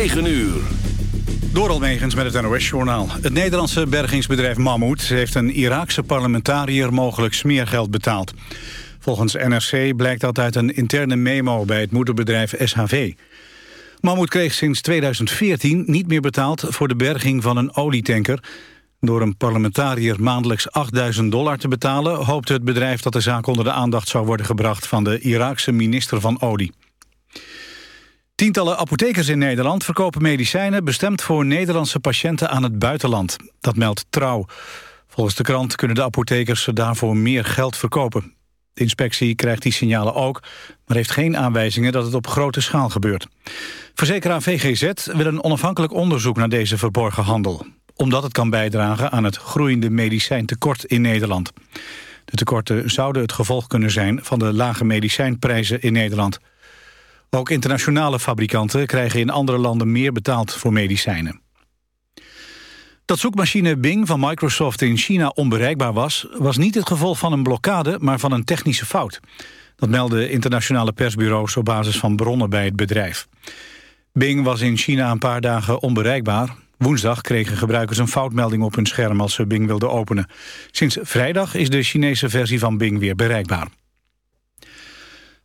9 uur. Door Almegens met het NOS-journaal. Het Nederlandse bergingsbedrijf Mammoet heeft een Iraakse parlementariër mogelijk smeergeld betaald. Volgens NRC blijkt dat uit een interne memo bij het moederbedrijf SHV. Mammoet kreeg sinds 2014 niet meer betaald voor de berging van een olietanker. Door een parlementariër maandelijks 8000 dollar te betalen... hoopte het bedrijf dat de zaak onder de aandacht zou worden gebracht... van de Iraakse minister van Olie. Tientallen apothekers in Nederland verkopen medicijnen... bestemd voor Nederlandse patiënten aan het buitenland. Dat meldt Trouw. Volgens de krant kunnen de apothekers daarvoor meer geld verkopen. De inspectie krijgt die signalen ook... maar heeft geen aanwijzingen dat het op grote schaal gebeurt. Verzekeraar VGZ wil een onafhankelijk onderzoek naar deze verborgen handel omdat het kan bijdragen aan het groeiende medicijntekort in Nederland. De tekorten zouden het gevolg kunnen zijn van de lage medicijnprijzen in Nederland. Ook internationale fabrikanten krijgen in andere landen meer betaald voor medicijnen. Dat zoekmachine Bing van Microsoft in China onbereikbaar was... was niet het gevolg van een blokkade, maar van een technische fout. Dat melden internationale persbureaus op basis van bronnen bij het bedrijf. Bing was in China een paar dagen onbereikbaar. Woensdag kregen gebruikers een foutmelding op hun scherm als ze Bing wilden openen. Sinds vrijdag is de Chinese versie van Bing weer bereikbaar.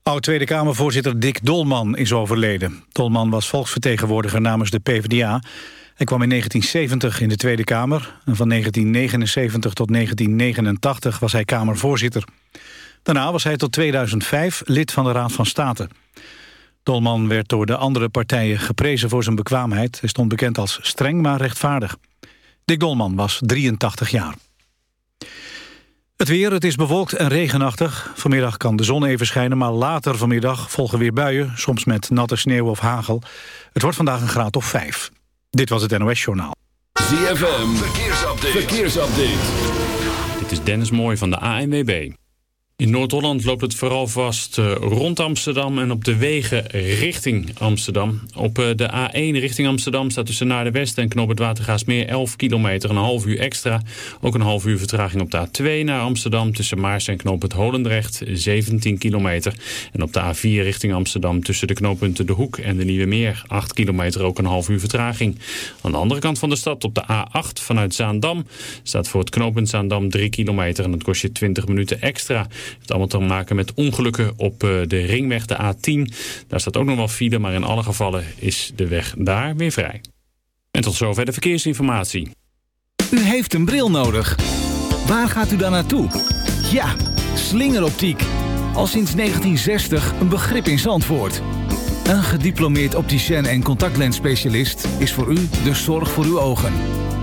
Oud-Tweede Kamervoorzitter Dick Dolman is overleden. Dolman was volksvertegenwoordiger namens de PvdA. Hij kwam in 1970 in de Tweede Kamer. En van 1979 tot 1989 was hij Kamervoorzitter. Daarna was hij tot 2005 lid van de Raad van State. Dolman werd door de andere partijen geprezen voor zijn bekwaamheid. Hij stond bekend als streng maar rechtvaardig. Dick Dolman was 83 jaar. Het weer, het is bewolkt en regenachtig. Vanmiddag kan de zon even schijnen, maar later vanmiddag volgen weer buien. Soms met natte sneeuw of hagel. Het wordt vandaag een graad of 5. Dit was het NOS Journaal. ZFM, verkeersupdate. verkeersupdate. Dit is Dennis Mooij van de ANWB. In Noord-Holland loopt het vooral vast eh, rond Amsterdam en op de wegen richting Amsterdam. Op eh, de A1 richting Amsterdam staat tussen naar de West en Knoop het Watergaasmeer 11 kilometer, een half uur extra. Ook een half uur vertraging op de A2 naar Amsterdam tussen Maars en Knoop het Holendrecht 17 kilometer. En op de A4 richting Amsterdam tussen de knooppunten De Hoek en de Nieuwe Meer 8 kilometer, ook een half uur vertraging. Aan de andere kant van de stad op de A8 vanuit Zaandam staat voor het knooppunt Zaandam 3 kilometer en dat kost je 20 minuten extra heeft allemaal te maken met ongelukken op eh, de ringweg, de A10. Daar staat ook nog wel file, maar in alle gevallen is de weg daar weer vrij. En tot zover de verkeersinformatie. U heeft een bril nodig. Waar gaat u dan naartoe? Ja, slingeroptiek. Al sinds 1960 een begrip in Zandvoort. Een gediplomeerd opticien en contactlensspecialist is voor u de zorg voor uw ogen.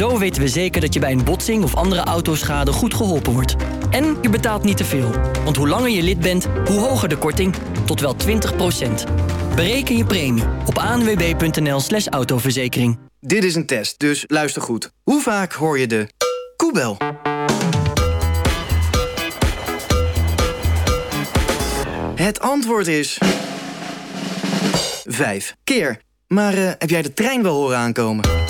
Zo weten we zeker dat je bij een botsing of andere autoschade goed geholpen wordt. En je betaalt niet te veel. Want hoe langer je lid bent, hoe hoger de korting. Tot wel 20% Bereken je premie op anwb.nl slash autoverzekering. Dit is een test, dus luister goed. Hoe vaak hoor je de koebel? Het antwoord is... Vijf keer. Maar uh, heb jij de trein wel horen aankomen?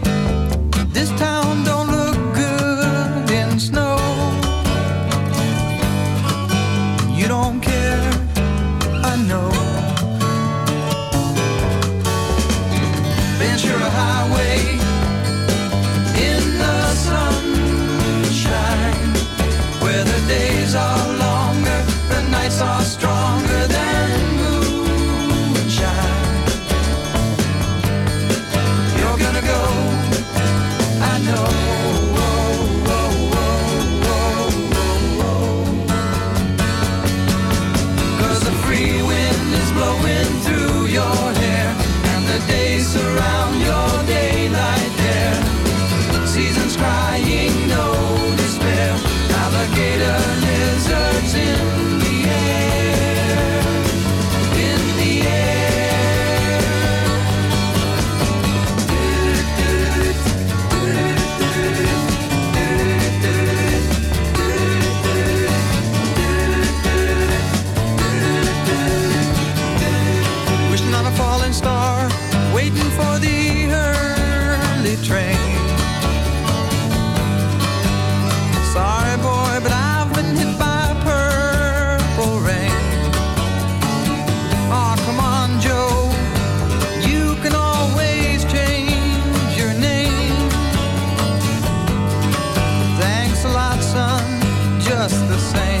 just the same.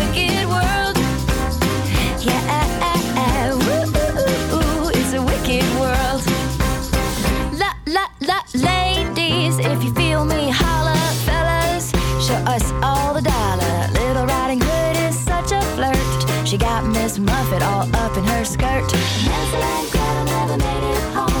all up in her skirt. And Gretel never made it home.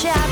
Chapter,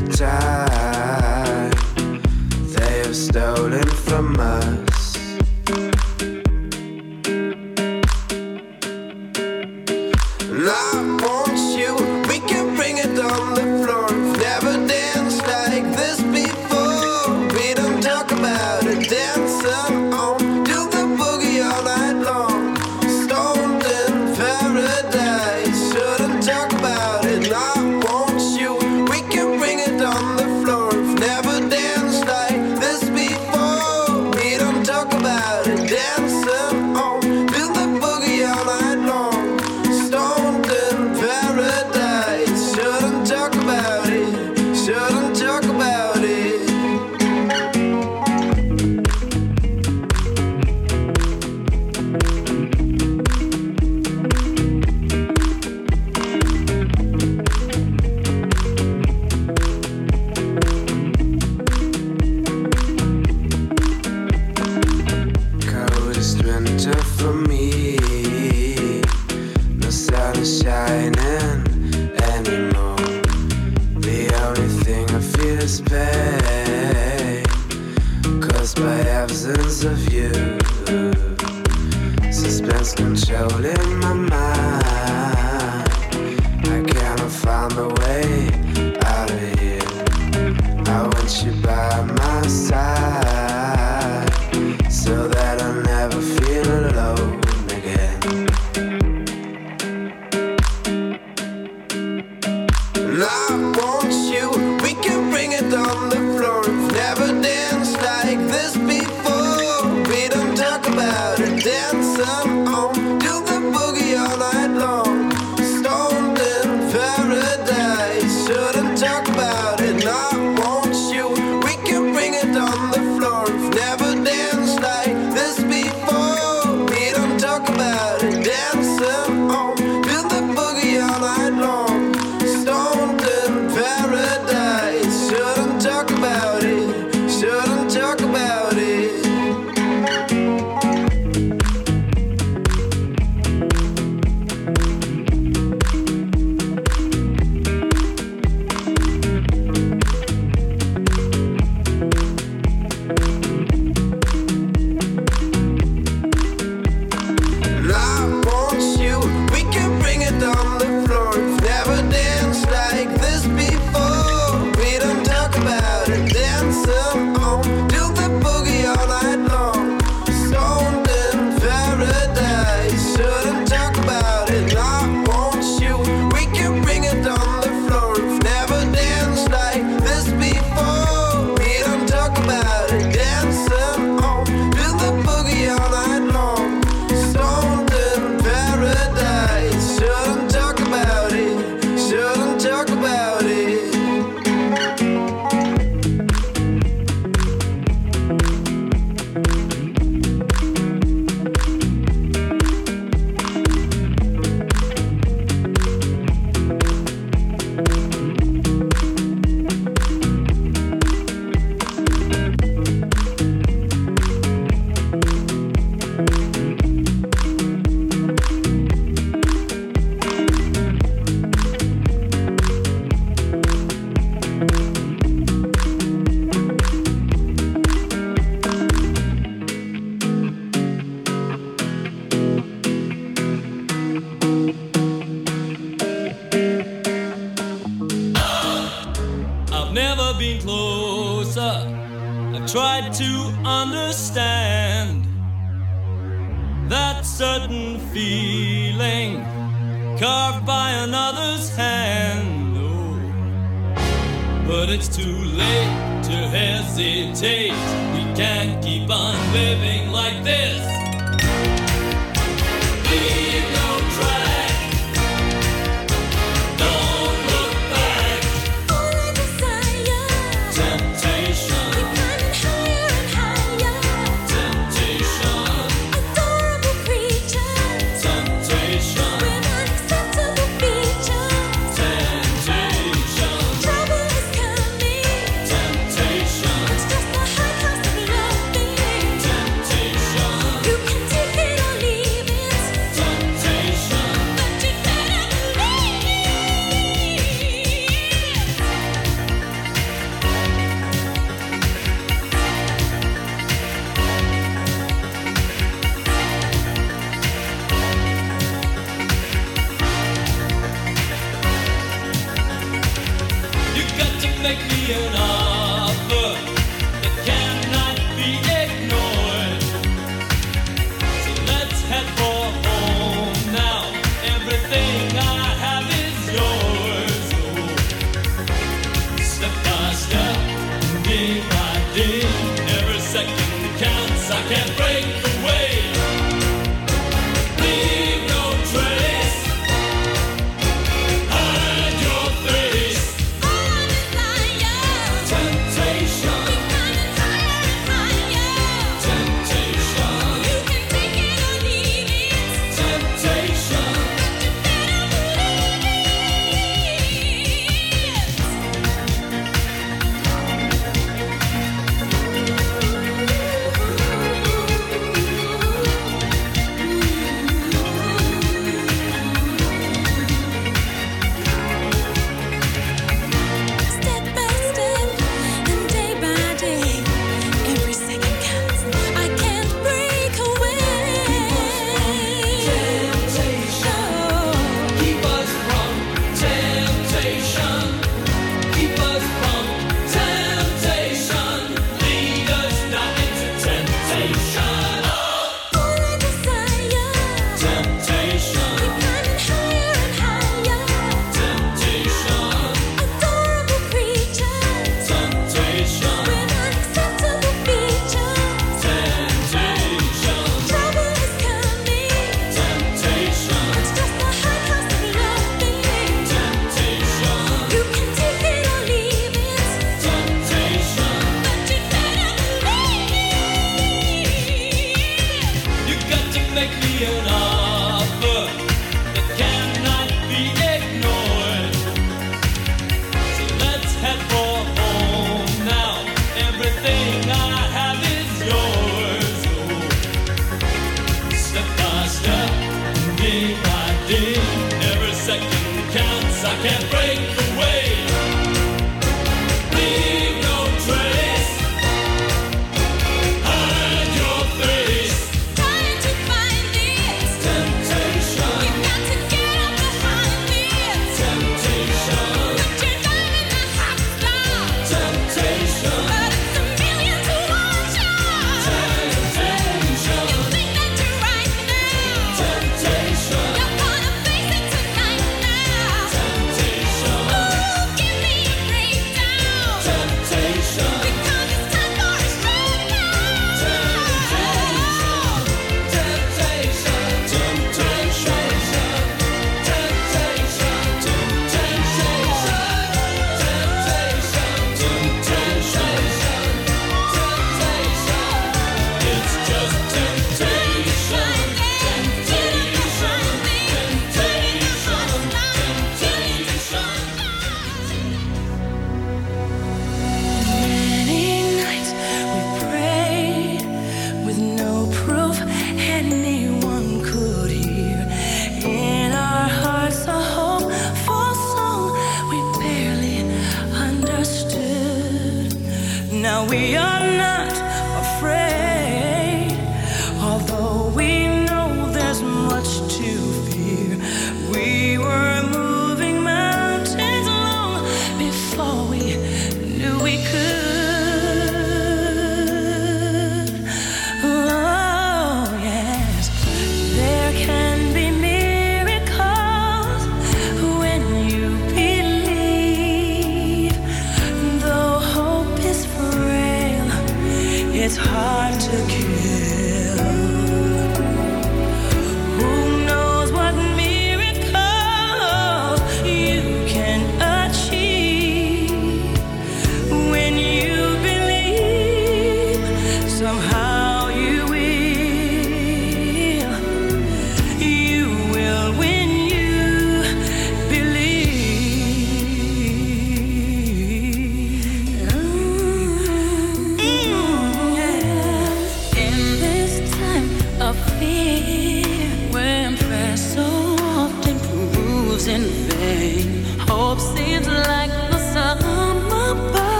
the time they have stolen from us.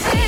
Hey.